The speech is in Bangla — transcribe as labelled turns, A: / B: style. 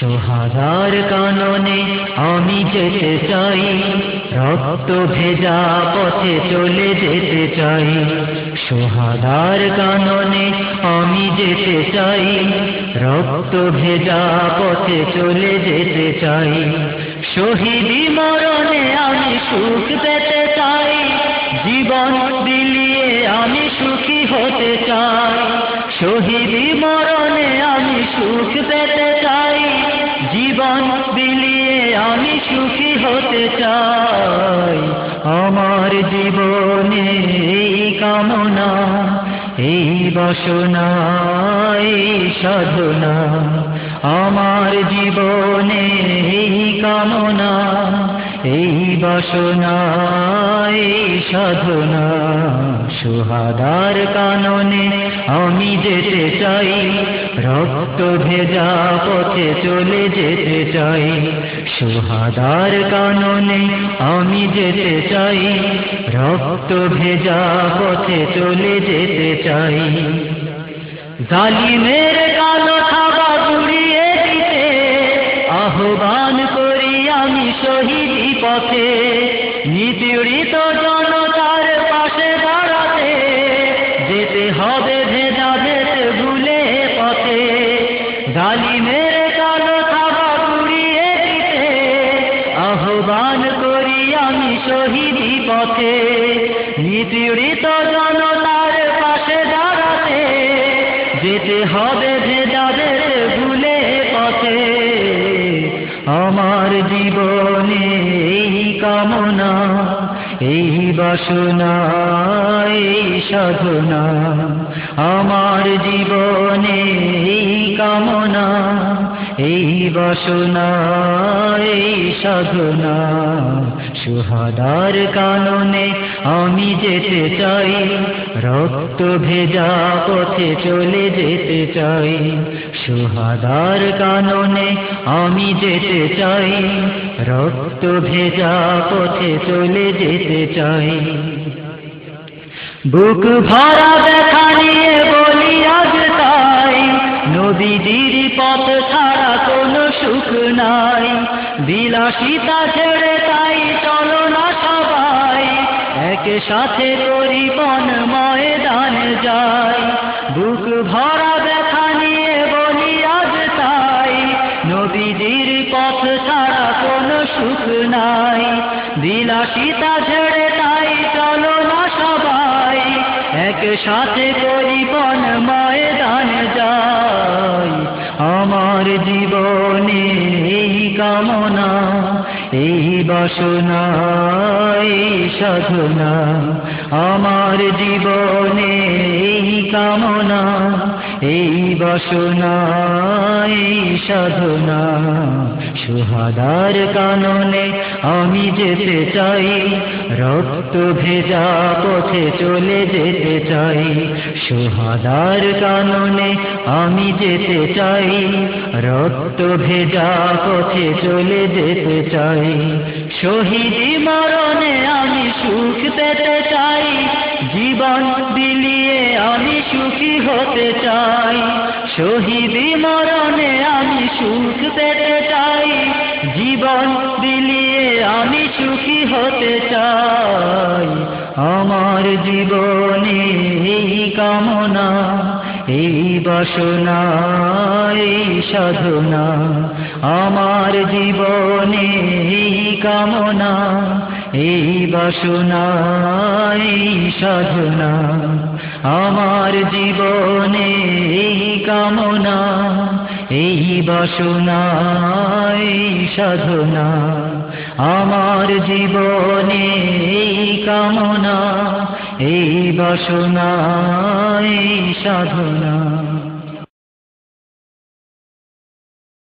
A: সোহাদার কাননে আমি যেতে চাই। রক্ত ভেজা পথে চলে যেতে চাই। সোহাদার কাননে আমি যেতে চাই। রক্ত ভেজা পথে চলে যেতে চাই। শহীদি মরণে আমি সুখ পেতে চাই। জীবন বিলিয়ে আমি সুখী হতে চাই। শহীদি মরণে আমি সুখ পেতে চাই। সুখী হতে চাই। আমার জীবনে এই কামনা, এই বাসনা এই সাধনা। আমার জীবনে এই কামনা, এই বাসনা এই সাধনা। সুহাদার কাননে আমি যেতে চাই, রক্ত ভেজা পথে চলে যেতে চাই। সুহাদার কাননে আমি যেতে চাই, রক্ত ভেজা পথে চলে যেতে চাই। জালিমের কালো থাবা ঘুরিয়ে দিতে, আহ্বান করি আমি শহীদি পথে। নিপীড়িত আহ্বান করি আমি শহীদি পথে। নিপীড়িত জনতার পাশে দাঁড়াতে, যেতে হবে ভেজাদের ভুলে পথে। আমার জীবনে এই কামনা, এই বাসনা, এই সাধনা। আমার জীবনে এই কামনা এই বাসনা, এই সাধনা, সুহাদার কাননে আমি যেতে চাই, রক্ত ভেজা পথে চলে যেতে চাই, সুহাদার কাননে আমি যেতে চাই, রক্ত ভেজা পথে চলে যেতে চাই। বুক ভরা ব্যথা নিয়ে বলি আজ তাই সুখ নাই। বিলাসিতা ছেড়ে তাই চলো না সবাই। একে সাথে করি বন ময়দানে যাই। বুক ভরা ব্যথা নিয়ে বলি আজ তাই। নবীজির পথ ছাড়া কোনো সুখ নাই। বিলাসিতা ছেড়ে তাই চলো না সবাই। এক সাথে করি বন ময়দান যাই। আমার জীবনে এই বাসনা এই সাধনা। আমার জীবনে এই কামনা এই বাসনা। এই সাধনা, সুহাদার কাননে আমি যেতে চাই, রক্ত ভেজা পথে চলে যেতে চাই, সুহাদার কাননে আমি যেতে চাই, রক্ত ভেজা পথে চলে যেতে চাই, শহীদি মরণে আমি সুখ পেতে চাই, জীবন বিলিয়ে আমি সুখী হতে চাই, শহীদি মরণে সুখ পেতে চাই, জীবন বিলিয়ে আমি সুখী হতে চাই। আমার জীবনে এই কামনা, এই বাসনা, এই সাধনা, আমার জীবনে এই কামনা, এই বাসনা, এই সাধনা, আমার জীবনে এই কামনা এই বাসনা এই সাধনা আমার জীবনে এই কামনা এই বাসনা এই সাধনা।